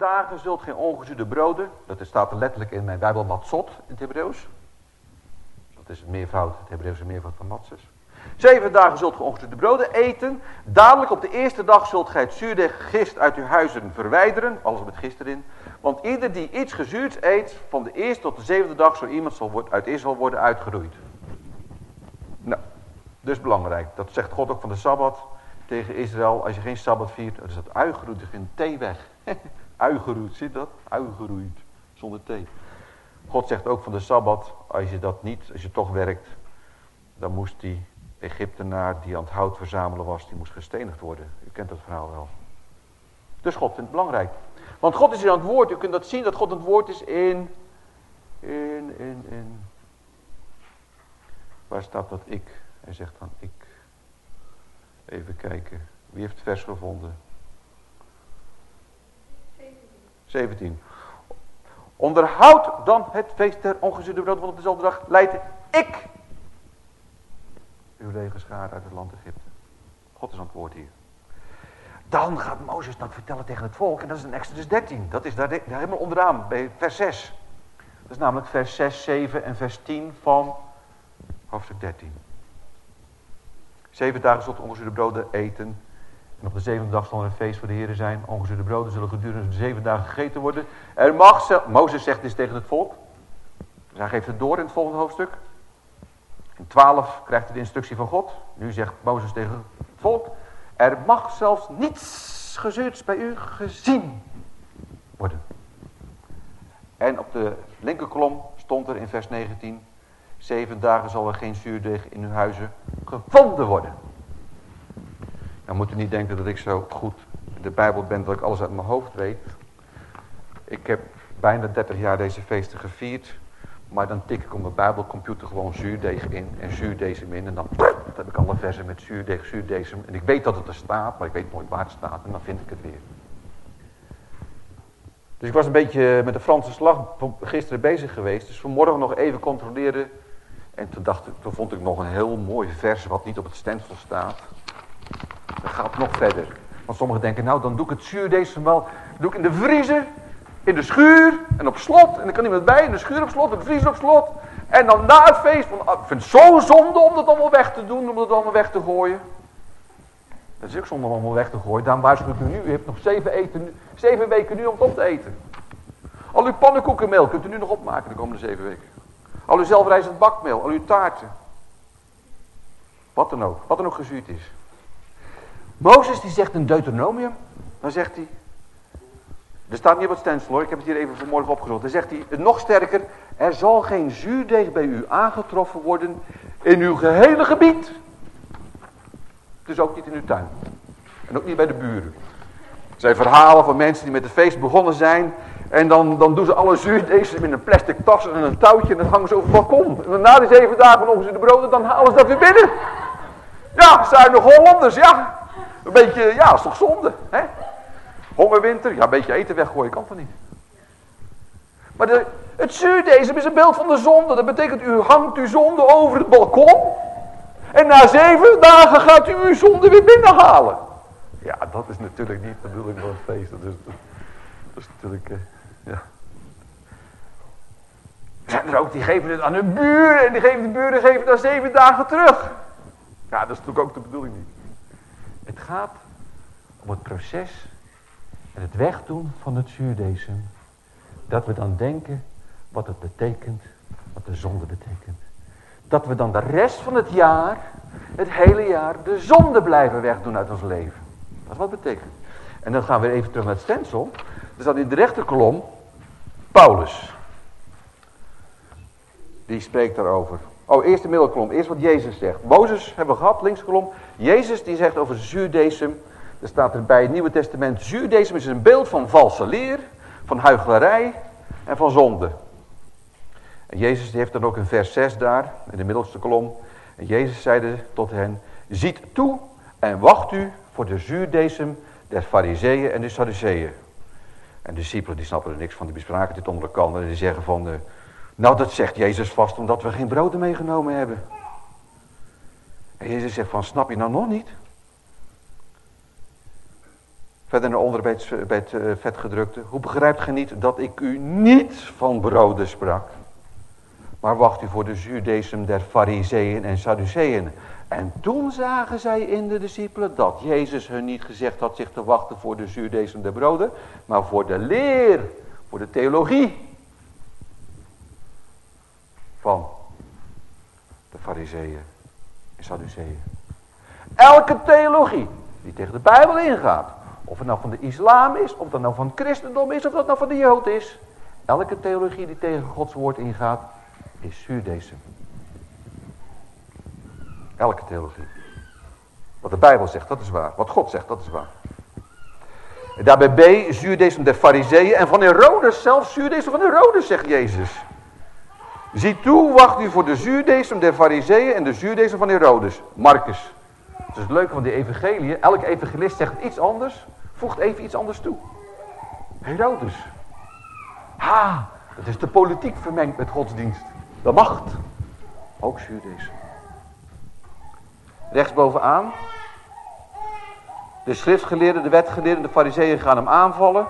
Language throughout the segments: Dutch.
dagen zult geen ongezuurde broden, dat staat er letterlijk in mijn Bijbel matzot in het Hebreeuws. Dat is het meervoud, het Hebreeuwse meervoud van matzes. Zeven dagen zult ge ongezuurde broden eten. Dadelijk op de eerste dag zult gij het zuurdeeg gist uit uw huizen verwijderen. Alles met gist erin. Want ieder die iets gezuurds eet, van de eerste tot de zevende dag, zo iemand zal uit Israël worden uitgeroeid. Nou, dus belangrijk. Dat zegt God ook van de Sabbat tegen Israël. Als je geen Sabbat viert, dan is dat uitgeroeid. in thee weg. Uigeroeid, ziet dat? Uigeroeid, zonder thee. God zegt ook van de Sabbat, als je dat niet, als je toch werkt, dan moest die Egyptenaar die aan het hout verzamelen was, die moest gestenigd worden. U kent dat verhaal wel. Dus God vindt het belangrijk. Want God is aan het woord. U kunt dat zien dat God het woord is in, in, in, in. Waar staat dat ik? Hij zegt dan ik. Even kijken. Wie heeft het vers gevonden? 17. Onderhoud dan het feest der ongezuurde brood, want op dezelfde dag leid ik uw lege schaar uit het land Egypte. God is aan het woord hier. Dan gaat Mozes dat vertellen tegen het volk. En dat is in Exodus 13. Dat is daar, helemaal onderaan, bij vers 6. Dat is namelijk vers 6, 7 en vers 10 van hoofdstuk 13. Zeven dagen zult ongezuurde broden eten. En op de zevende dag zal er een feest voor de Heer zijn. Ongezuurde broden zullen gedurende de zeven dagen gegeten worden. Er mag Mozes zegt dit tegen het volk. Dus hij geeft het door in het volgende hoofdstuk. In 12 krijgt hij de instructie van God. Nu zegt Mozes tegen het volk. Er mag zelfs niets gezuurds bij u gezien worden. En op de linkerkolom stond er in vers 19. Zeven dagen zal er geen zuurdeeg in uw huizen gevonden worden. Dan moet u niet denken dat ik zo goed in de Bijbel ben dat ik alles uit mijn hoofd weet. Ik heb bijna 30 jaar deze feesten gevierd. Maar dan tik ik op mijn Bijbelcomputer gewoon zuurdeeg in en zuurdesem in. En dan, heb ik alle versen met zuurdeeg, zuurdesem. En ik weet dat het er staat, maar ik weet nooit waar het staat. En dan vind ik het weer. Dus ik was een beetje met de Franse slag gisteren bezig geweest. Dus vanmorgen nog even controleren. En toen, dacht ik, toen vond ik nog een heel mooi vers wat niet op het stencil staat. Dat gaat nog verder. Want sommigen denken, nou dan doe ik het zuurdesem wel. Doe ik in de vriezer in de schuur en op slot. En dan kan iemand bij in de schuur op slot, de vriezer op slot. En dan na het feest, want ah, ik vind het zo zonde om dat allemaal weg te doen, om dat allemaal weg te gooien. Dat is ook zonde om allemaal weg te gooien. Daarom waarschuw ik u nu, u hebt nog zeven, eten, weken nu om het op te eten. Al uw pannenkoekenmeel kunt u nu nog opmaken de komende zeven weken. Al uw zelfrijzend bakmeel, al uw taarten. Wat dan ook, wat dan ook gezuurd is. Mozes die zegt in Deuteronomium, dan zegt hij, er staat niet op het stencil hoor, ik heb het hier even vanmorgen opgezocht. Dan zegt hij, nog sterker, er zal geen zuurdeeg bij u aangetroffen worden in uw gehele gebied. Dus ook niet in uw tuin. En ook niet bij de buren. Er zijn verhalen van mensen die met het feest begonnen zijn. En dan, dan doen ze alle zuurdeeg in een plastic tas en een touwtje en dan hangen ze over het balkon. En na die zeven dagen nog ze de broden, dan halen ze dat weer binnen. Ja, zuinig Hollanders, ja. Een beetje, ja, is toch zonde, hè? Hongerwinter, ja, een beetje eten weggooien kan toch niet. Maar de, het zuurdesem is een beeld van de zonde. Dat betekent, u hangt uw zonde over het balkon. En na zeven dagen gaat u uw zonde weer binnenhalen. Ja, dat is natuurlijk niet de bedoeling van het feest. Dat is, dat is natuurlijk, uh, ja. Zijn er ook die geven het aan hun buren. En die geven de buren geven het na zeven dagen terug. Ja, dat is natuurlijk ook de bedoeling niet. Het gaat om het proces en het wegdoen van het zuurdesem, dat we dan denken wat het betekent, wat de zonde betekent. Dat we dan de rest van het jaar, het hele jaar, de zonde blijven wegdoen uit ons leven. Dat is wat het betekent. En dan gaan we even terug naar het stensel. Er staat in de rechterkolom Paulus. Die spreekt daarover. Oh, eerst de middelkolom. Eerst wat Jezus zegt. Mozes hebben we gehad, linkskolom. Jezus die zegt over zuurdesem. Er staat er bij het Nieuwe Testament, zuurdesem is een beeld van valse leer, van huichelarij en van zonde. En Jezus heeft dan ook in vers 6 daar, in de middelste kolom. En Jezus zeide tot hen, ziet toe en wacht u voor de zuurdesem der fariseeën en de sadduceeën. En de discipelen die snappen er niks van, die bespraken dit onder elkaar en die zeggen van, uh, nou dat zegt Jezus vast omdat we geen broden meegenomen hebben. En Jezus zegt van, snap je nou nog niet? Verder naar onder bij het, bij het uh, vetgedrukte. Hoe begrijpt gij niet dat ik u niet van broden sprak? Maar wacht u voor de zuurdesem der fariseeën en sadduceeën. En toen zagen zij in de discipelen dat Jezus hun niet gezegd had zich te wachten voor de zuurdesem der broden. Maar voor de leer, voor de theologie van de fariseeën en sadduceeën. Elke theologie die tegen de Bijbel ingaat. Of het nou van de islam is, of dat nou van het christendom is, of dat nou van de jood is. Elke theologie die tegen Gods woord ingaat, is zuurdesem. Elke theologie. Wat de Bijbel zegt, dat is waar. Wat God zegt, dat is waar. En daarbij B, zuurdesem der fariseeën en van Herodes, zelfs zuurdesem van Herodes, zegt Jezus. Zie toe, wacht u voor de zuurdesem der fariseeën en de zuurdesem van Herodes. Marcus. Het is het leuke van die evangelie. Elke evangelist zegt iets anders, voegt even iets anders toe. Herodes. Ha, het is de politiek vermengd met godsdienst. De macht. Ook zuurdesem. Rechtsbovenaan. De schriftgeleerden, de wetgeleerden, de fariseeën gaan hem aanvallen.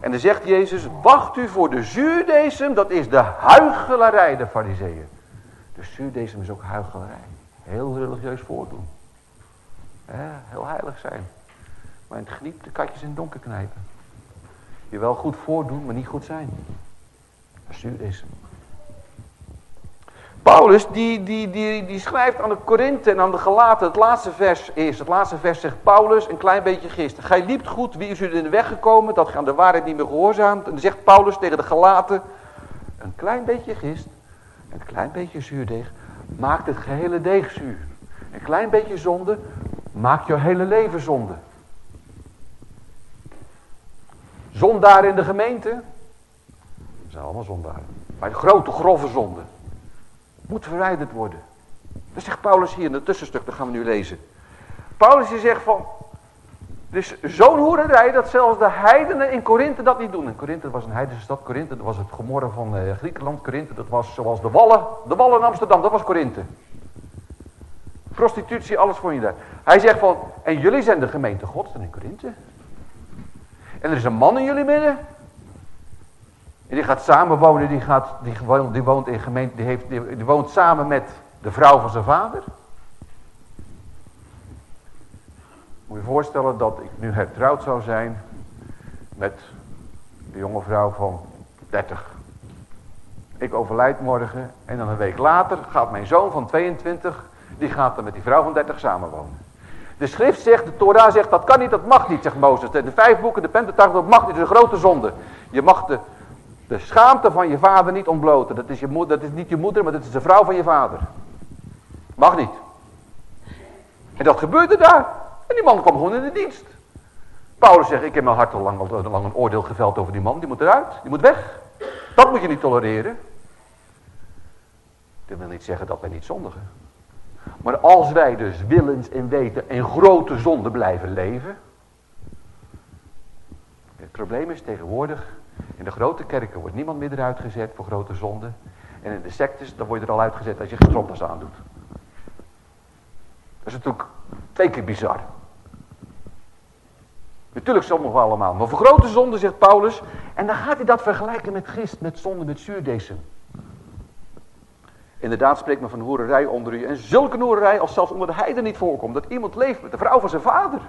En dan zegt Jezus, wacht u voor de zuurdesem, dat is de huichelarij, de fariseeën. De zuurdesem is ook huichelarij. Heel religieus voordoen. heel heilig zijn. Maar in het geniep de katjes in het donker knijpen. Je wel goed voordoen, maar niet goed zijn. Dat is zuurdesem. Paulus die, die, die, die schrijft aan de Korinthe en aan de Galaten, het laatste vers is, het laatste vers zegt Paulus, een klein beetje gist. Gij liept goed, wie is u in de weg gekomen, dat gaan de waarheid niet meer gehoorzaamt. En dan zegt Paulus tegen de Galaten, een klein beetje gist, een klein beetje zuurdeeg, maakt het gehele deeg zuur. Een klein beetje zonde, maakt je hele leven zonde. Zondaar in de gemeente, dat zijn allemaal zondaren. Maar de grote, grove zonde moet verwijderd worden. Dat zegt Paulus hier in het tussenstuk, dat gaan we nu lezen. Paulus die zegt van, dus zo'n hoererij dat zelfs de heidenen in Korinthe dat niet doen. En Korinthe was een heidense stad, Korinthe was het gemorren van uh, Griekenland. Korinthe dat was zoals de wallen, de wallen in Amsterdam, dat was Korinthe. Prostitutie, alles vond je daar. Hij zegt van, en jullie zijn de gemeente gods in Korinthe. En er is een man in jullie midden, en die gaat samenwonen, die, gaat, die, woont, die woont in gemeente, die, heeft, die, woont samen met de vrouw van zijn vader. Moet je voorstellen dat ik nu hertrouwd zou zijn met een jonge vrouw van 30. Ik overlijd morgen en dan een week later gaat mijn zoon van 22, die gaat dan met die vrouw van 30 samenwonen. De schrift zegt, de Torah zegt, dat kan niet, dat mag niet, zegt Mozes. De vijf boeken, de Pentateuch, dat mag niet, dat is een grote zonde. Je mag de de schaamte van je vader niet ontbloten. Dat is, je dat is niet je moeder, maar dat is de vrouw van je vader. Mag niet. En dat gebeurde daar. En die man kwam gewoon in de dienst. Paulus zegt, ik heb mijn hart al lang, al lang een oordeel geveld over die man. Die moet eruit, die moet weg. Dat moet je niet tolereren. Dat wil niet zeggen dat wij niet zondigen. Maar als wij dus willens en weten in grote zonde blijven leven. Het probleem is tegenwoordig in de grote kerken wordt niemand meer eruit gezet voor grote zonden. En in de sectes, dan word je er al uitgezet als je aan aandoet. Dat is natuurlijk twee keer bizar. Natuurlijk sommigen allemaal. Maar voor grote zonden zegt Paulus. En dan gaat hij dat vergelijken met gist, met zonde, met zuurdesem. Inderdaad spreekt men van hoererij onder u. En zulke hoererij als zelfs onder de heiden niet voorkomt. Dat iemand leeft met de vrouw van zijn vader.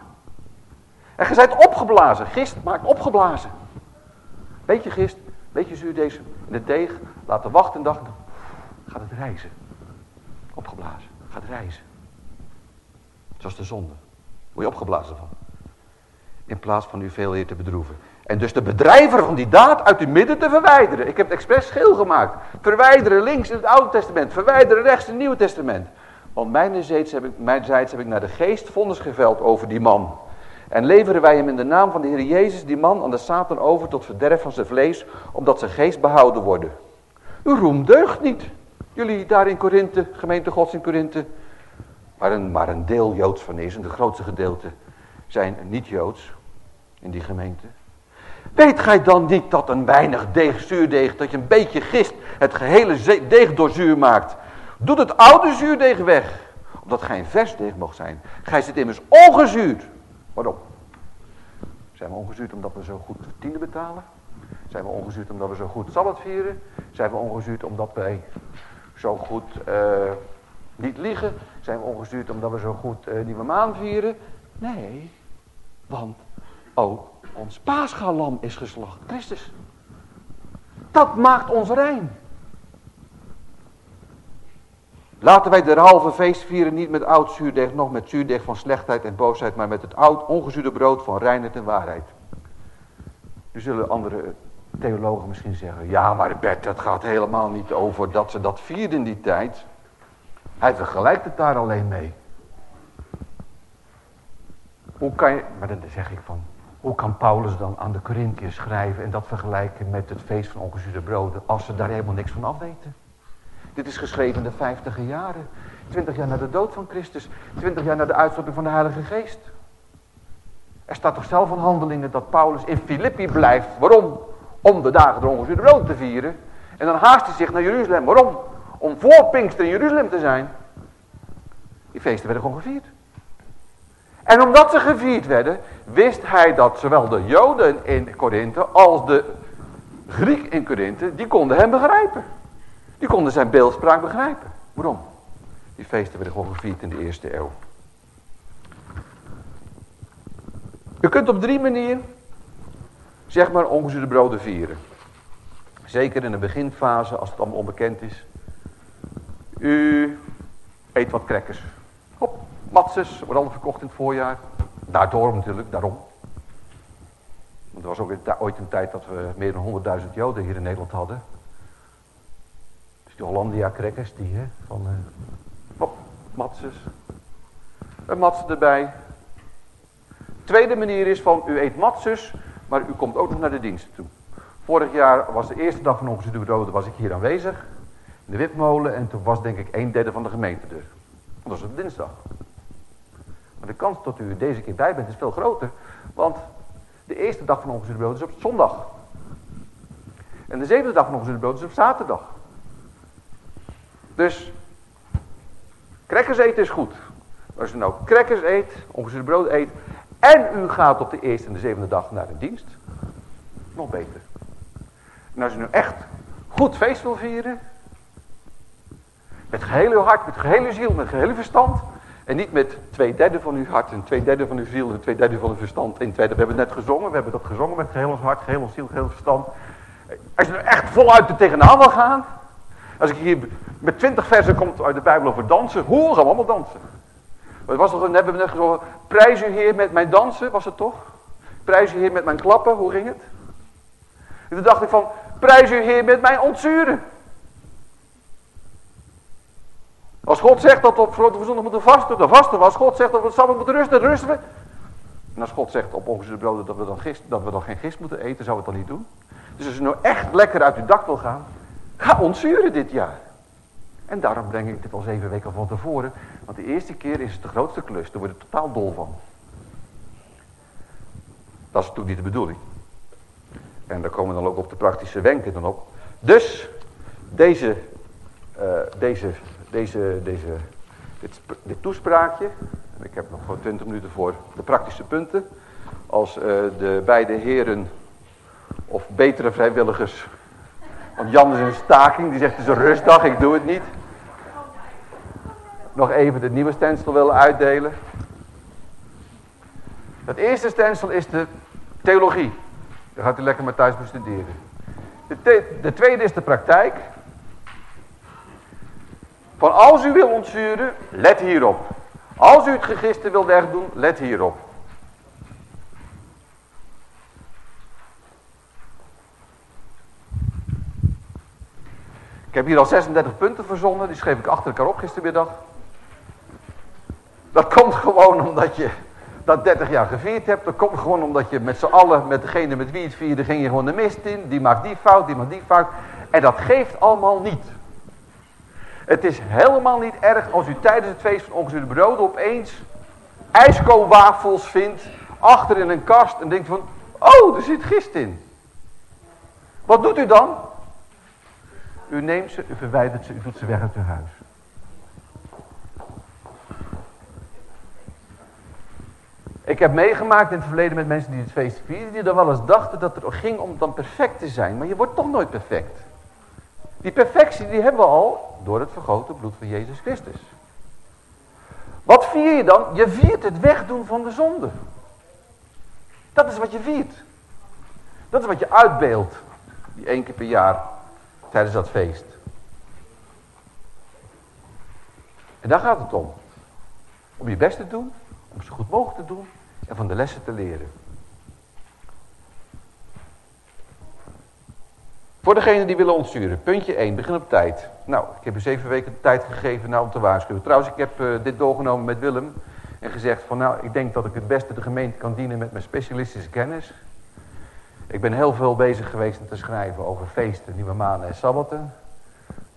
En je zijt opgeblazen. Gist maakt opgeblazen. Beetje gist, beetje zuurdesem in de deeg. Laten wachten en dag. Gaat het reizen. Opgeblazen. Gaat reizen. Zoals de zonde. Word je opgeblazen van. In plaats van u veel eer te bedroeven. En dus de bedrijver van die daad uit uw midden te verwijderen. Ik heb het expres schil gemaakt. Verwijderen links in het Oude Testament. Verwijderen rechts in het Nieuwe Testament. Want mijnerzijds heb ik, heb ik naar de geest vonnis geveld over die man. En leveren wij hem in de naam van de Heer Jezus, die man, aan de Satan over tot verderf van zijn vlees, omdat zijn geest behouden worden. Uw roem deugt niet. Jullie daar in Korinthe, gemeente Gods in Korinthe, waar een, maar een deel Joods van is. En de grootste gedeelte zijn niet Joods in die gemeente. Weet gij dan niet dat een weinig deeg, zuurdeeg, dat je een beetje gist, het gehele deeg door zuur maakt. Doet het oude zuurdeeg weg, omdat gij een vers deeg mocht zijn. Gij zit immers ongezuurd. Waarom? Zijn we ongezuurd omdat we zo goed tiende betalen? Zijn we ongezuurd omdat we zo goed Sabbat vieren? Zijn we ongezuurd omdat wij zo goed uh, niet liegen? Zijn we ongezuurd omdat we zo goed uh, Nieuwe Maan vieren? Nee, want ook ons paaschalam is geslacht. Christus. Dat maakt ons rein. Laten wij de halve feest vieren niet met oud zuurdeeg, nog met zuurdeeg van slechtheid en boosheid, maar met het oud ongezuurde brood van reinheid en waarheid. Nu zullen andere theologen misschien zeggen, ja maar Bert, dat gaat helemaal niet over dat ze dat vierden in die tijd. Hij vergelijkt het daar alleen mee. Hoe kan je, maar dan zeg ik van, hoe kan Paulus dan aan de Corinthiërs schrijven en dat vergelijken met het feest van ongezuurde broden, als ze daar helemaal niks van afweten? Dit is geschreven de vijftige jaren. Twintig jaar na de dood van Christus. Twintig jaar na de uitstorting van de Heilige Geest. Er staat toch zelf van handelingen dat Paulus in Filippi blijft. Waarom? Om de dagen de ongezuurde brood te vieren. En dan haast hij zich naar Jeruzalem. Waarom? Om voor Pinkster in Jeruzalem te zijn. Die feesten werden gewoon gevierd. En omdat ze gevierd werden, wist hij dat zowel de Joden in Korinthe als de Griek in Korinthe, die konden hem begrijpen. Die konden zijn beeldspraak begrijpen. Waarom? Die feesten werden gewoon gevierd in de eerste eeuw. U kunt op drie manieren, zeg maar, ongezuurde broden vieren. Zeker in de beginfase, als het allemaal onbekend is. U eet wat crackers. Hop, matzes, wordt allemaal verkocht in het voorjaar. Daardoor natuurlijk, daarom. Want er was ook ooit een tijd dat we meer dan 100.000 Joden hier in Nederland hadden. Dus die Hollandia crackers, die hè, van uh, matses. Een matse erbij. Tweede manier is van u eet matses, maar u komt ook nog naar de diensten toe. Vorig jaar was de eerste dag van ongezuurde broden was ik hier aanwezig. In de wipmolen en toen was denk ik een derde van de gemeente er. Dat was op dinsdag. Maar de kans dat u deze keer bij bent is veel groter. Want de eerste dag van ongezuurde brood is op zondag. En de zevende dag van ongezuurde brood is op zaterdag. Dus, crackers eten is goed. Als u nou crackers eet, ongezuurde brood eet, en u gaat op de eerste en de zevende dag naar de dienst, nog beter. En als u nu echt goed feest wil vieren, met gehele hart, met gehele ziel, met gehele verstand, en niet met twee derde van uw hart en twee derde van uw ziel en twee derde van uw verstand. En tweede, we hebben het net gezongen, we hebben dat gezongen met geheel ons hart, geheel ons ziel, geheel verstand. Als je er echt voluit er tegenaan wil gaan. Als ik hier met twintig versen komt uit de Bijbel over dansen. Hoe gaan we allemaal dansen? Het was toch, hebben we net gezongen, prijs u heer met mijn dansen, was het toch? Prijs u heer met mijn klappen, hoe ging het? En toen dacht ik van, prijs u heer met mijn ontzuren. Als God zegt dat we op grote zondag moeten vasten, dan vasten we. Als God zegt dat we samen moeten rusten, dan rusten we. En als God zegt op ongezuurde broden dat we, dan gist, dat we dan geen gist moeten eten, zou het dan niet doen? Dus als u nou echt lekker uit uw dak wil gaan, ga ontzuren dit jaar. En daarom breng ik dit al zeven weken van tevoren. Want de eerste keer is het de grootste klus. Daar word je totaal dol van. Dat is natuurlijk niet de bedoeling. En daar komen dan ook op de praktische wenken dan op. Dus, deze, uh, deze deze, deze, dit, toespraakje. Ik heb nog gewoon 20 minuten voor de praktische punten. Als uh, de beide heren of betere vrijwilligers. Want Jan is een staking, die zegt het is een rustdag, ik doe het niet. Nog even het nieuwe stensel willen uitdelen. Het eerste stensel is de theologie. Daar gaat u lekker met thuis bestuderen. De, de tweede is de praktijk. Van als u wil ontzuren, let hierop. Als u het gegiste wilt wegdoen, let hierop. Ik heb hier al 36 punten verzonnen, die schreef ik achter elkaar op gistermiddag. Dat komt gewoon omdat je dat 30 jaar gevierd hebt. Dat komt gewoon omdat je met z'n allen, met degene met wie het vierde, ging je gewoon de mist in. Die maakt die fout, die maakt die fout. En dat geeft allemaal niet. Het is helemaal niet erg als u tijdens het feest van ongezuurde broden opeens ijskoolwafels vindt achter in een kast en denkt van, oh, er zit gist in. Wat doet u dan? U neemt ze, u verwijdert ze, u doet ze weg uit uw huis. Ik heb meegemaakt in het verleden met mensen die het feest vierden, die er wel eens dachten dat het ging om dan perfect te zijn. Maar je wordt toch nooit perfect. Die perfectie die hebben we al door het vergoten bloed van Jezus Christus. Wat vier je dan? Je viert het wegdoen van de zonde. Dat is wat je viert. Dat is wat je uitbeeldt. Die één keer per jaar tijdens dat feest. En daar gaat het om. Om je best te doen, om zo goed mogelijk te doen en van de lessen te leren. Voor degenen die willen ontsturen, puntje 1, begin op tijd. Nou, ik heb u zeven weken tijd gegeven nou, om te waarschuwen. Trouwens, ik heb uh, dit doorgenomen met Willem en gezegd van nou, ik denk dat ik het beste de gemeente kan dienen met mijn specialistische kennis. Ik ben heel veel bezig geweest om te schrijven over feesten, nieuwe maanden en sabbaten.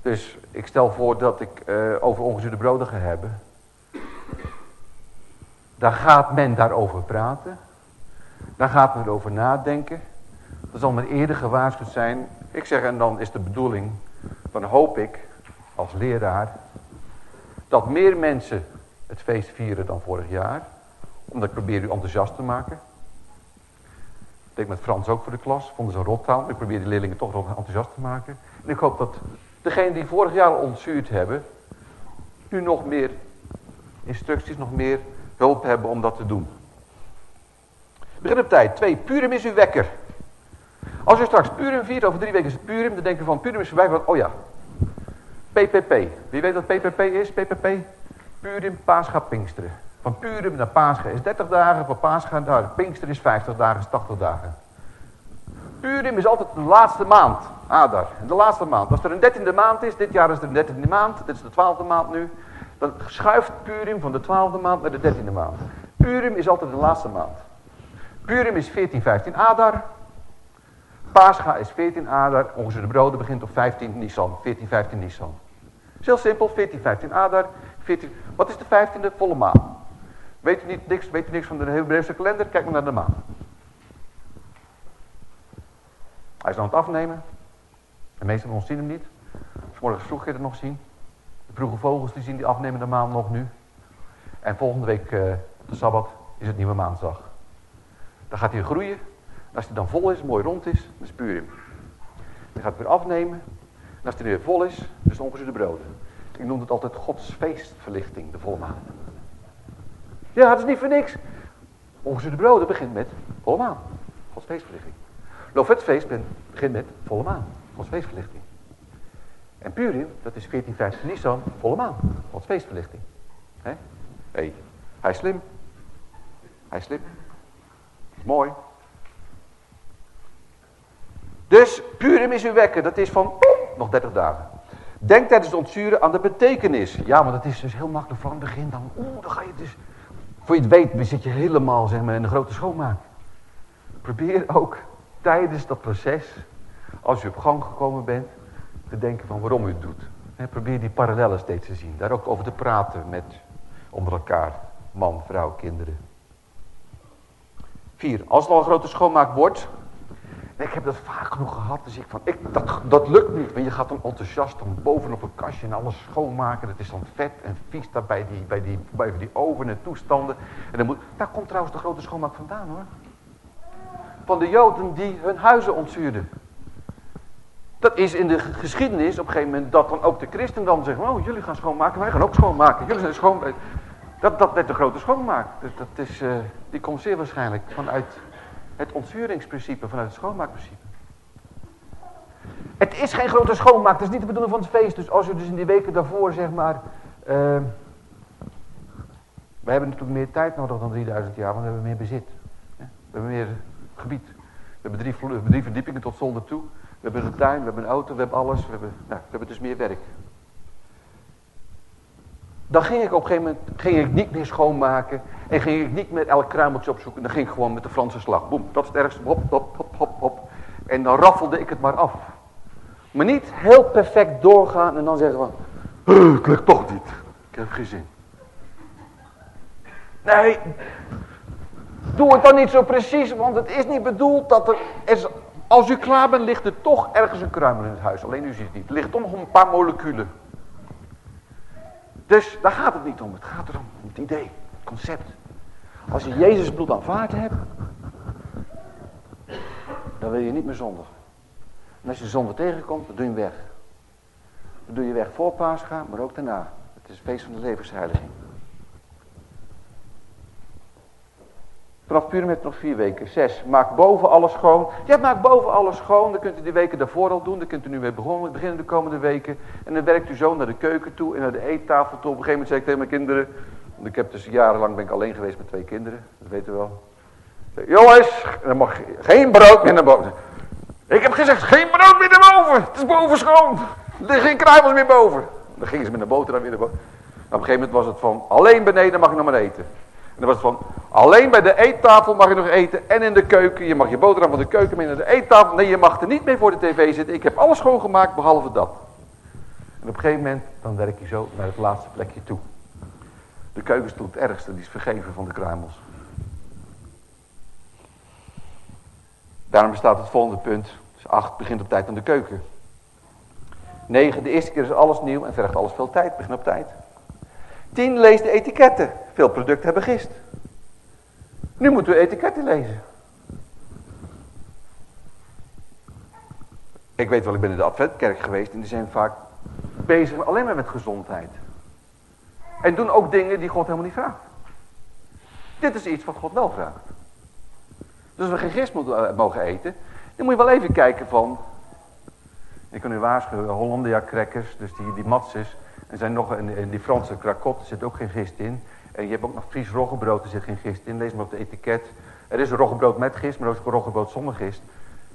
Dus ik stel voor dat ik uh, over ongezuurde broden ga hebben. Dan gaat men daarover praten. Dan gaat men erover nadenken. Dat zal men eerder gewaarschuwd zijn. Ik zeg, en dan is de bedoeling, dan hoop ik als leraar, dat meer mensen het feest vieren dan vorig jaar. Omdat ik probeer u enthousiast te maken. Ik denk met Frans ook voor de klas. Vonden ze een rottaal. Ik probeer die leerlingen toch nog enthousiast te maken. En ik hoop dat degenen die vorig jaar ontzuurd hebben... nu nog meer instructies, nog meer hulp hebben om dat te doen. Begin op tijd. Twee, Purim is uw wekker. Als u straks Purim viert, over drie weken is het Purim, dan denk je van Purim is voorbij, van, oh ja, PPP. Wie weet wat PPP is? PPP? Purim, Pascha, Pinksteren. Van Purim naar Pascha is 30 dagen, van Pascha naar Pinkster is 50 dagen, is 80 dagen. Purim is altijd de laatste maand, Adar, de laatste maand. Als er een dertiende maand is, dit jaar is er een dertiende maand, dit is de twaalfde maand nu, dan schuift Purim van de twaalfde maand naar de dertiende maand. Purim is altijd de laatste maand. Purim is 14, 15 Adar. Pascha is 14 Adar. Ongeveer de broden begint op 15 Nisan. 14, 15 Nisan. is heel simpel. 14, 15 Adar. 14, wat is de 15e? Volle maan. Weet u, niet, niks, weet u niks van de Hebreeuwse kalender? Kijk maar naar de maan. Hij is aan het afnemen. De meesten van ons zien hem niet. Morgen vroeg je het nog zien. De vroege vogels die zien die afnemende maan nog nu. En volgende week uh, de Sabbat is het nieuwe maandag. Dan gaat hij groeien. Als hij dan vol is, mooi rond is, dan spuur hem. Dan gaat het weer afnemen. En als hij weer vol is, dus ongeveer de broden. Ik noem het altijd Gods feestverlichting, de volle maan. Ja, dat is niet voor niks. de broden begint met volle maan. Gods feestverlichting. feest begint met volle maan. Gods feestverlichting. En Purim, dat is 14, 15 Nisan, volle maan. Gods feestverlichting. Hé? Hey. Hij is slim. Hij is slim. Mooi. Dus Purim is uw wekker. Dat is van nog 30 dagen. Denk tijdens het ontzuren aan de betekenis. Ja, maar dat is dus heel makkelijk van het begin. Dan, oeh, dan ga je dus... Voor je het weet zit je helemaal zeg maar, in de grote schoonmaak. Probeer ook tijdens dat proces, als je op gang gekomen bent, te denken van waarom u het doet. probeer die parallellen steeds te zien. Daar ook over te praten met onder elkaar. Man, vrouw, kinderen. Vier. Als het al een grote schoonmaak wordt. Ik heb dat vaak genoeg gehad. Dus ik van, ik, dat, dat lukt niet. Want je gaat dan enthousiast dan bovenop een kastje en alles schoonmaken. Dat is dan vet en vies daar bij die, bij die, bij die oven en toestanden. En dan moet, daar komt trouwens de grote schoonmaak vandaan hoor. Van de Joden die hun huizen ontzuurden. Dat is in de geschiedenis op een gegeven moment dat dan ook de christen dan zeggen, oh jullie gaan schoonmaken, wij gaan ook schoonmaken. Jullie zijn schoon. Dat, dat de grote schoonmaak. Dus dat is, uh, die komt zeer waarschijnlijk vanuit het ontzuringsprincipe, vanuit het schoonmaakprincipe. Het is geen grote schoonmaak, dat is niet de bedoeling van het feest. Dus als u dus in die weken daarvoor, zeg maar... Uh, we hebben natuurlijk meer tijd nodig dan 3000 jaar, want we hebben meer bezit. We hebben meer gebied. We hebben drie, verdiepingen tot zolder toe. We hebben een tuin, we hebben een auto, we hebben alles. We hebben, nou, we hebben dus meer werk. Dan ging ik op een gegeven moment ging ik niet meer schoonmaken. En ging ik niet met elk kruimeltje opzoeken. Dan ging ik gewoon met de Franse slag. Boem, dat is het ergste. Hop, hop, hop, hop, hop. En dan raffelde ik het maar af. Maar niet heel perfect doorgaan en dan zeggen van... het lukt toch niet. Ik heb geen zin. Nee, doe het dan niet zo precies, want het is niet bedoeld dat er... Is, als u klaar bent, ligt er toch ergens een kruimel in het huis. Alleen u ziet het niet. Er ligt toch nog een paar moleculen. Dus daar gaat het niet om. Het gaat erom, om het idee, het concept. Als je Jezus bloed aanvaard hebt, dan wil je niet meer zondigen. En als je zonde tegenkomt, dan doe je hem weg. Dan doe je weg voor Pascha, maar ook daarna. Het is het feest van de levensheiliging. Vanaf met nog vier weken. Zes. Maak boven alles schoon. Ja, maak boven alles schoon. Dan kunt u die weken daarvoor al doen. Dan kunt u nu weer beginnen de komende weken. En dan werkt u zo naar de keuken toe en naar de eettafel toe. Op een gegeven moment zeg ik tegen mijn kinderen. Want ik heb dus jarenlang ben ik alleen geweest met twee kinderen. Dat weten we wel. Jongens, er mag geen brood meer naar boven. Ik heb gezegd, geen brood meer naar boven. Het is boven schoon. Er geen kruimels meer boven. Dan gingen ze met de boterham weer naar boven. Op een gegeven moment was het van, alleen beneden mag ik nog maar eten. En dan was het van, alleen bij de eettafel mag je nog eten en in de keuken. Je mag je boterham van de keuken mee naar de eettafel. Nee, je mag er niet mee voor de tv zitten. Ik heb alles schoongemaakt behalve dat. En op een gegeven moment, dan werk je zo naar het laatste plekje toe. De keukenstoel het ergste, die is vergeven van de kruimels. Daarom bestaat het volgende punt. Dus 8 begint op tijd aan de keuken. 9. De eerste keer is alles nieuw en vergt alles veel tijd. Begin op tijd. 10. Lees de etiketten. Veel producten hebben gist. Nu moeten we etiketten lezen. Ik weet wel, ik ben in de Adventkerk geweest en die zijn vaak bezig alleen maar met gezondheid. En doen ook dingen die God helemaal niet vraagt. Dit is iets wat God wel vraagt. Dus we geen gist uh, mogen eten. Dan moet je wel even kijken van... Ik kan u waarschuwen, Hollandia crackers, dus die, die. En zijn nog in, die Franse krakot, er zit ook geen gist in. En je hebt ook nog Fries roggebrood, er zit geen gist in. Lees maar op de etiket. Er is een roggebrood met gist, maar er is ook een roggebrood zonder gist.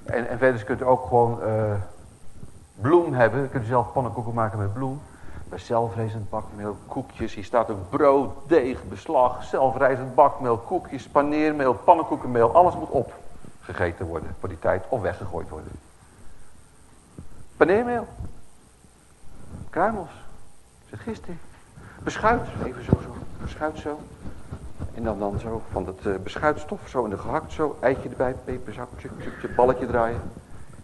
En, en verder kunt u ook gewoon uh, bloem hebben. Dan kunt u zelf pannenkoeken maken met bloem. Bij zelfrijzend bakmeel, koekjes. Hier staat ook brood, deeg, beslag, zelfrijzend bakmeel, koekjes, paneermeel, pannenkoekenmeel. Alles moet opgegeten worden voor die tijd of weggegooid worden. Paneermeel. Kruimels. Gisteren. Beschuit. Even zo, zo. Beschuit zo. En dan, dan zo van dat uh, beschuitstof zo in de gehakt zo. Eitje erbij, peperzak, tjuk, tjuk, tjuk, balletje draaien.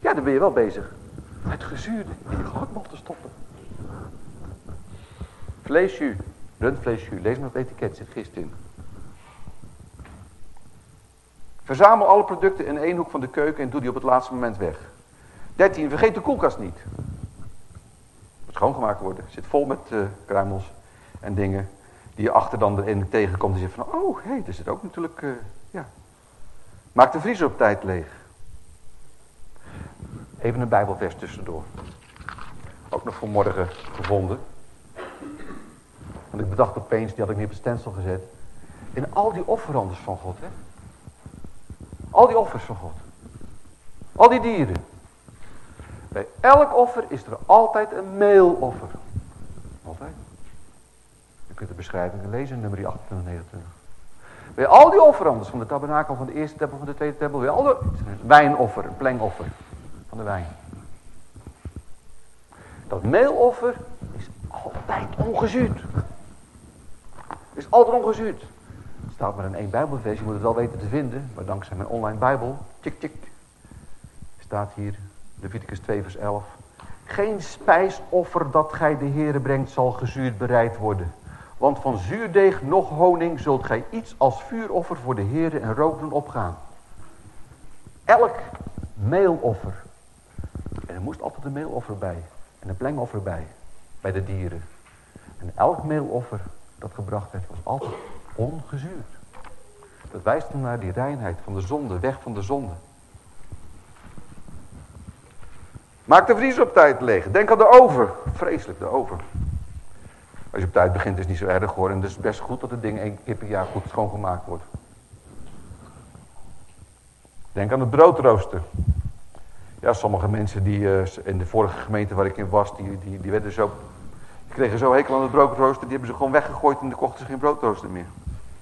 Ja, dan ben je wel bezig. Het gezuurde in je gehaktbal te stoppen. Vleesjus. Rundvleesjus. Lees maar het etiket. Zit gist in. Verzamel alle producten in één hoek van de keuken en doe die op het laatste moment weg. 13. Vergeet de koelkast niet. Schoongemaakt worden. Zit vol met uh, kruimels en dingen die je achter dan erin tegenkomt. En zegt van, oh, hé, hey, er zit ook natuurlijk, uh, ja. Maak de vriezer op tijd leeg. Even een bijbelvers tussendoor. Ook nog vanmorgen gevonden. Want ik bedacht opeens, die had ik niet op het stensel gezet. In al die offerandes van God, hè. Al die offers van God. Al die dieren. Bij elk offer is er altijd een meeloffer. Altijd. Je kunt de beschrijvingen lezen, nummer 28, 29. Bij al die offerandes van de tabernakel, van de eerste tempel, van de tweede tempel, bij al de wijnoffer, een plengoffer van de wijn. Dat meeloffer is altijd ongezuurd. Is altijd ongezuurd. Het staat maar in één bijbelvers, je moet het wel weten te vinden, maar dankzij mijn online bijbel, tik tik, staat hier Leviticus 2 vers 11. Geen spijsoffer dat gij de Heere brengt zal gezuurd bereid worden. Want van zuurdeeg nog honing zult gij iets als vuuroffer voor de Heere en rook doen opgaan. Elk meeloffer. En er moest altijd een meeloffer bij. En een plengoffer bij. Bij de dieren. En elk meeloffer dat gebracht werd was altijd ongezuurd. Dat wijst naar die reinheid van de zonde, weg van de zonde. Maak de vries op tijd leeg. Denk aan de oven. Vreselijk, de oven. Als je op tijd begint is het niet zo erg hoor. En het is best goed dat het ding één keer per jaar goed schoongemaakt wordt. Denk aan het broodrooster. Ja, sommige mensen die uh, in de vorige gemeente waar ik in was, die, die, die werden zo... Die kregen zo hekel aan het broodrooster, die hebben ze gewoon weggegooid en dan kochten ze geen broodrooster meer.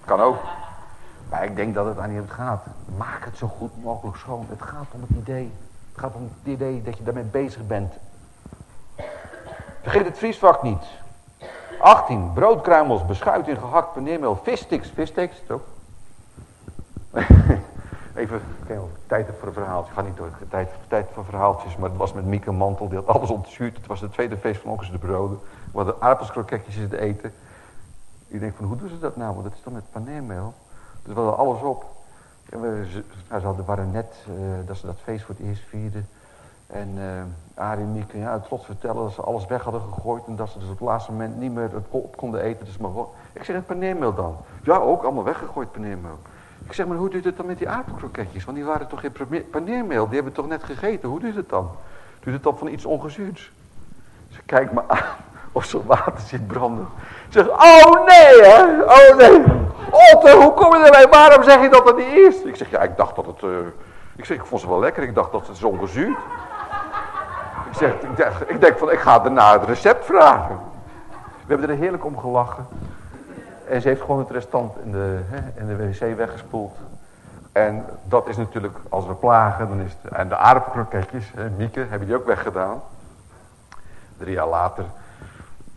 Kan ook. Maar ik denk dat het aan niet gaat. Maak het zo goed mogelijk schoon. Het gaat om het idee. Het gaat om het idee dat je daarmee bezig bent. Vergeet het vriesvak niet. 18. Broodkruimels, beschuit in gehakt paneermeel, vissticks. Vissticks, toch? Even, tijd voor een verhaaltje. Ik ga niet door, tijd, tijd voor verhaaltjes. Maar het was met Mieke Mantel, die had alles ontzuurd. Het was het tweede feest van Onkels de Broden. We hadden aardappelskroketjes te eten. Ik denk van, hoe doen ze dat nou? Want dat is dan met paneermeel. Dus we hadden alles op. We, ze, nou, ze hadden, waren net uh, dat ze dat feest voor het eerst vierden. En uh, Arie en Mieke, ja, trots vertellen dat ze alles weg hadden gegooid. En dat ze dus op het laatste moment niet meer het op konden eten. Dus maar, ik zeg, het paneermeel dan? Ja, ook allemaal weggegooid paneermeel. Ik zeg, maar hoe doet het dan met die aardappelkroketjes? Want die waren toch geen paneermeel, die hebben toch net gegeten. Hoe doet het dan? Doet het dan van iets ongezuurds? Ze kijkt me aan of ze water zit branden. Ze zegt, oh nee hè, oh nee. Otter, hoe kom je erbij? Waarom zeg je dat dat niet is? Ik zeg, ja, ik dacht dat het... Uh... Ik zeg, ik vond ze wel lekker. Ik dacht dat het zo ongezuurd. Ik zeg, ik denk, ik denk van, ik ga daarna het recept vragen. We hebben er heerlijk om gelachen. En ze heeft gewoon het restant in de, hè, in de wc weggespoeld. En dat is natuurlijk, als we plagen, dan is het... En de aardappelkroketjes, Mieke, hebben die ook weggedaan. Drie jaar later,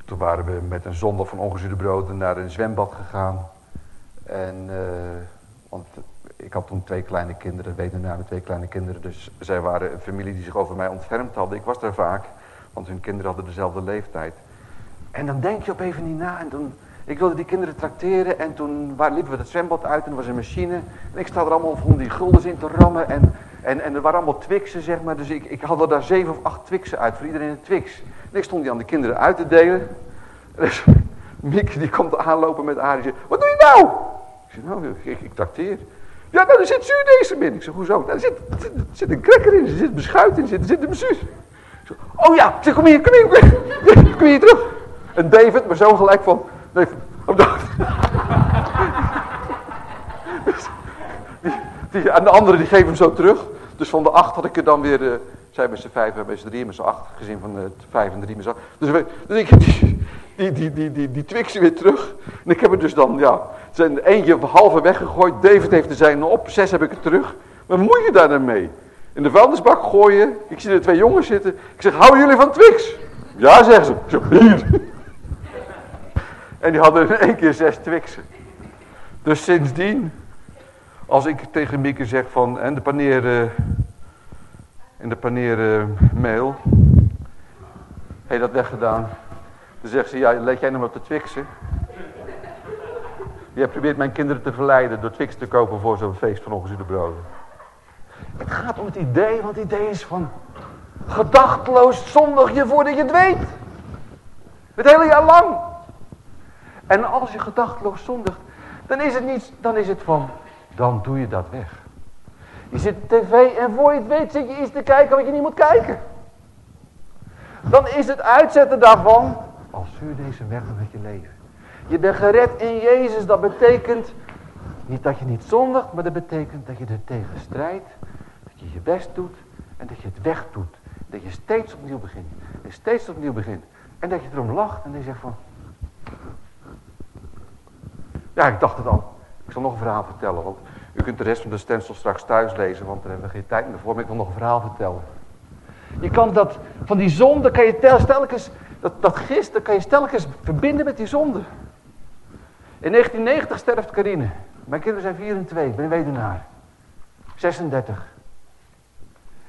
toen waren we met een zondag van ongezuurde broden naar een zwembad gegaan. En, uh, want ik had toen twee kleine kinderen, weten namen twee kleine kinderen. Dus zij waren een familie die zich over mij ontfermd hadden. Ik was daar vaak, want hun kinderen hadden dezelfde leeftijd. En dan denk je op even niet na en dan ik wilde die kinderen trakteren en toen waar, liepen we het zwembad uit en er was een machine. En ik sta er allemaal om die guldens in te rammen en, en, en er waren allemaal twixen zeg maar. Dus ik, ik had er daar zeven of acht twixen uit, voor iedereen een twix. En ik stond die aan de kinderen uit te delen. En dus Mieke die komt aanlopen met Arie wat doe je nou? Ik zeg, nou, ik, ik. Ja, nou, er zit zuurdeesem in. Ik zeg, hoezo? Nou, er, zit, zit, een cracker in, er zit beschuit in, er zit, er zit een bestuur. Oh ja, ik zeg, kom hier, kom hier, kom hier, terug. En David, mijn zoon gelijk van, Nee, op de... die, en de anderen die geven hem zo terug. Dus van de acht had ik er dan weer, uh, zij met z'n vijf, met z'n drie, met z'n acht, gezin van uh, vijf en drie met z'n acht. Dus, we, dus ik die, die, die, die, die, die weer terug. En ik heb er dus dan, ja, zijn eentje halve weggegooid. David heeft er zijn op, zes heb ik er terug. Maar moet je daar dan mee? In de vuilnisbak gooien. Ik zie er twee jongens zitten. Ik zeg, houden jullie van Twix? Ja, zeggen ze. Hier. En die hadden in één keer zes twixen. Dus sindsdien, als ik tegen Mieke zeg van, en de paneer, in de paneermail, heb je dat weggedaan? Dan zegt ze, ja, let jij nog op de twixen? Jij probeert mijn kinderen te verleiden door twix te kopen voor zo'n feest van ongezuurde broden. Het gaat om het idee, want het idee is van gedachteloos zondig je voordat je het weet. Het hele jaar lang. En als je gedachteloos zondigt, dan is het niet, dan is het van, dan doe je dat weg. Je zit tv en voor je het weet zit je iets te kijken wat je niet moet kijken. Dan is het uitzetten daarvan, als zuur deze weg met je leven. Je bent gered in Jezus, dat betekent niet dat je niet zondigt, maar dat betekent dat je er tegen strijdt, dat je je best doet en dat je het weg doet. Dat je steeds opnieuw begint. En steeds opnieuw begint. En dat je erom lacht en dat je zegt van, ja, ik dacht het al. Ik zal nog een verhaal vertellen, want u kunt de rest van de stencil straks thuis lezen, want daar hebben we geen tijd meer voor, maar ik wil nog een verhaal vertellen. Je kan dat, van die zonde kan je dat, dat kan je telkens verbinden met die zonde. In 1990 sterft Karine. Mijn kinderen zijn 4 en 2, ik ben weduwnaar. 36.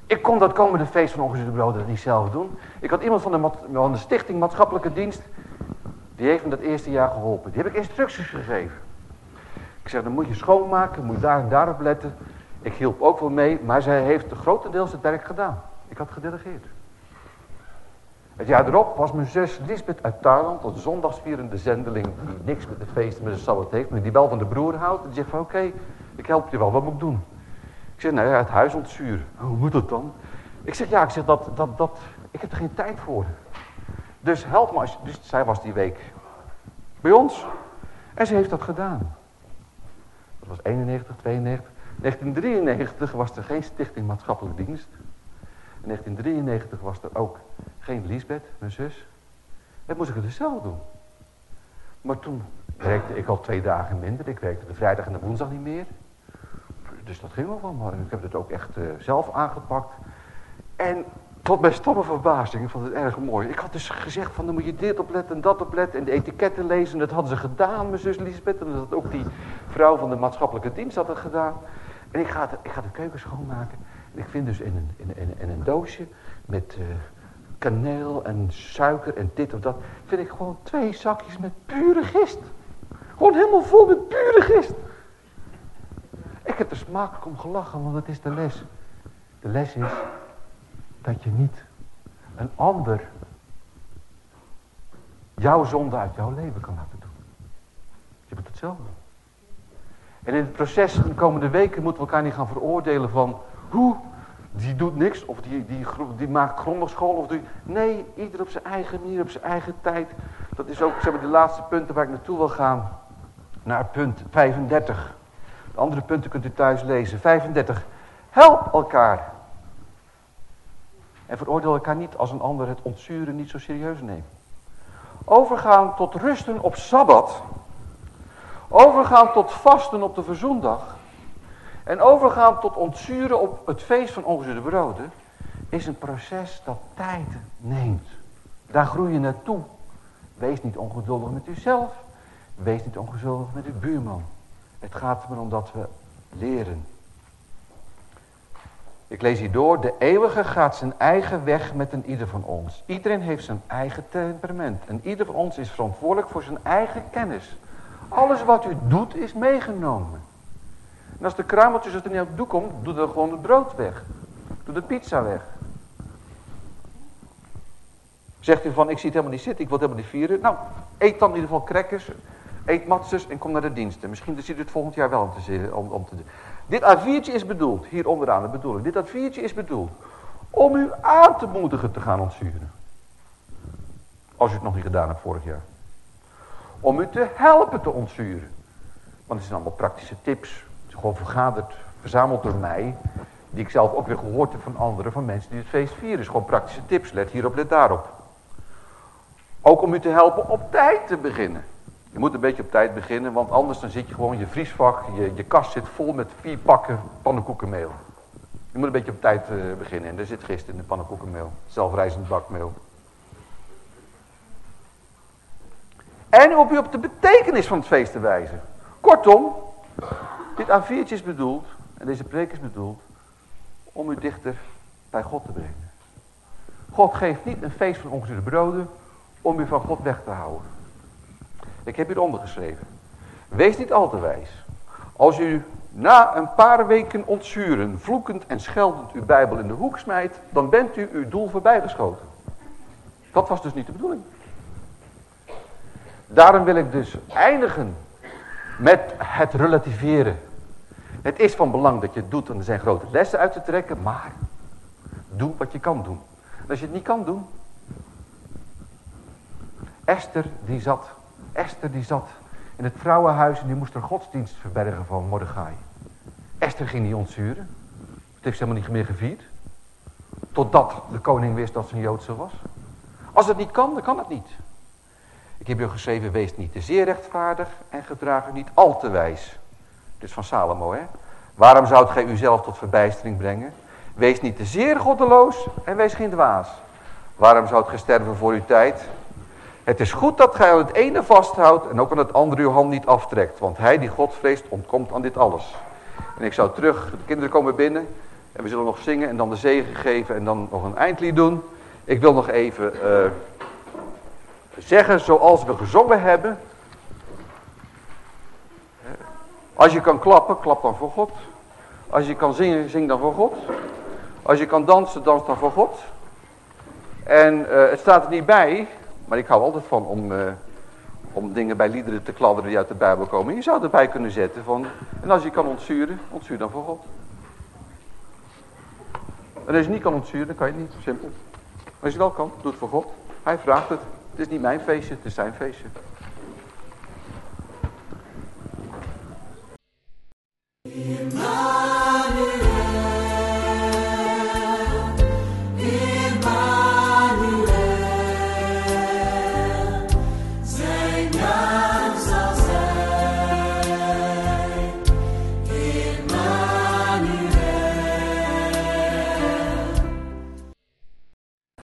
Ik kon dat komende feest van ongezuurde broden niet zelf doen. Ik had iemand van de, van de stichting Maatschappelijke Dienst die heeft me dat eerste jaar geholpen. Die heb ik instructies gegeven. Ik zeg, dan moet je schoonmaken, moet je daar en daarop letten. Ik hielp ook wel mee, maar zij heeft grotendeels het werk gedaan. Ik had gedelegeerd. Het jaar erop was mijn zus Lisbeth uit Thailand, als zondagsvierende zendeling, die niks met de feesten met de Sabbat heeft, maar die wel van de broer houdt. En die zegt van, oké, ik help je wel, wat moet ik doen? Ik zeg, nou ja, het huis ontzuren. Hoe moet dat dan? Ik zeg, ja, ik zeg, dat, dat, dat, ik heb er geen tijd voor. Dus help me. Dus zij was die week bij ons. En ze heeft dat gedaan. Dat was 91, 92. 1993 was er geen stichting maatschappelijke dienst. In 1993 was er ook geen Liesbeth, mijn zus. Dat moest ik het dus zelf doen. Maar toen werkte ik al twee dagen minder. Ik werkte de vrijdag en de woensdag niet meer. Dus dat ging wel van. Maar ik heb het ook echt uh, zelf aangepakt. En Tot mijn stomme verbazing, ik vond het erg mooi. Ik had dus gezegd van dan moet je dit opletten en dat opletten en de etiketten lezen. Dat hadden ze gedaan, mijn zus Lisbeth. En dat had ook die vrouw van de maatschappelijke dienst had het gedaan. En ik ga, ik ga de keuken schoonmaken. Ik vind dus in een, in, een doosje met uh, kaneel en suiker en dit of dat. Vind ik gewoon twee zakjes met pure gist. Gewoon helemaal vol met pure gist. Ik heb er smakelijk om gelachen, want het is de les. De les is dat je niet een ander jouw zonde uit jouw leven kan laten doen. Je moet het zelf doen. En in het proces de komende weken moeten we elkaar niet gaan veroordelen van hoe, die doet niks of die, die, die maakt grondig school. Of die, nee, ieder op zijn eigen manier, op zijn eigen tijd. Dat is ook zeg maar, de laatste punten waar ik naartoe wil gaan. Naar punt 35. De andere punten kunt u thuis lezen. 35. Help elkaar en veroordeel elkaar niet als een ander het ontzuren niet zo serieus neemt. Overgaan tot rusten op Sabbat. Overgaan tot vasten op de verzoendag. En overgaan tot ontzuren op het feest van ongezuurde broden. Is een proces dat tijd neemt. Daar groei je naartoe. Wees niet ongeduldig met uzelf. Wees niet ongeduldig met uw buurman. Het gaat erom dat we leren. Ik lees hier door. De eeuwige gaat zijn eigen weg met een ieder van ons. Iedereen heeft zijn eigen temperament. En ieder van ons is verantwoordelijk voor zijn eigen kennis. Alles wat u doet is meegenomen. En als de kruimeltjes er niet op doe komt, doe dan gewoon het brood weg. Doe de pizza weg. Zegt u van, ik zie helemaal niet zitten, ik wil het helemaal niet vieren. Nou, eet dan in ieder geval crackers, eet matzes en kom naar de diensten. Misschien ziet u het volgend jaar wel om te, om, doen. Dit A4'tje is bedoeld, hier onderaan de bedoeling. Dit A4'tje is bedoeld om u aan te moedigen te gaan ontzuren. Als u het nog niet gedaan hebt vorig jaar. Om u te helpen te ontzuren. Want het zijn allemaal praktische tips. Gewoon vergaderd, verzameld door mij. Die ik zelf ook weer gehoord heb van anderen, van mensen die het feest vieren. Dus gewoon praktische tips. Let hierop, let daarop. Ook om u te helpen op tijd te beginnen. Je moet een beetje op tijd beginnen, want anders dan zit je gewoon je vriesvak, je, kast zit vol met vier pakken pannenkoekenmeel. Je moet een beetje op tijd uh, beginnen en er zit gist in de pannenkoekenmeel, zelfrijzend bakmeel. En op u op de betekenis van het feest te wijzen. Kortom, dit A4'tje is bedoeld, en deze preek is bedoeld, om u dichter bij God te brengen. God geeft niet een feest van ongezuurde broden om u van God weg te houden. Ik heb hieronder geschreven. Wees niet al te wijs. Als u na een paar weken ontzuren, vloekend en scheldend uw Bijbel in de hoek smijt, dan bent u uw doel voorbijgeschoten. Dat was dus niet de bedoeling. Daarom wil ik dus eindigen met het relativeren. Het is van belang dat je het doet en er zijn grote lessen uit te trekken, maar doe wat je kan doen. En als je het niet kan doen. Esther die zat Esther die zat in het vrouwenhuis en die moest er godsdienst verbergen van Mordechai. Esther ging niet ontzuren. Het heeft ze helemaal niet meer gevierd. Totdat de koning wist dat ze een Joodse was. Als het niet kan, dan kan het niet. Ik heb je geschreven, wees niet te zeer rechtvaardig en gedraag u niet al te wijs. Is van Salomo, hè. Waarom zoudt gij uzelf tot verbijstering brengen? Wees niet te zeer goddeloos en wees geen dwaas. Waarom zoudt gij sterven voor uw tijd? Het is goed dat gij aan het ene vasthoudt en ook aan het andere uw hand niet aftrekt. Want hij die God vreest ontkomt aan dit alles. En ik zou terug, de kinderen komen binnen. En we zullen nog zingen en dan de zegen geven en dan nog een eindlied doen. Ik wil nog even uh, zeggen zoals we gezongen hebben. Als je kan klappen, klap dan voor God. Als je kan zingen, zing dan voor God. Als je kan dansen, dans dan voor God. En uh, het staat er niet bij, maar ik hou altijd van om, uh, om dingen bij liederen te kladderen die uit de Bijbel komen. Je zou erbij kunnen zetten van, en als je kan ontzuren, ontzuur dan voor God. En als je niet kan ontzuren, dan kan je niet, simpel. Maar als je wel kan, doe het voor God. Hij vraagt het. Het is niet mijn feestje, het is zijn feestje. Emmanuel.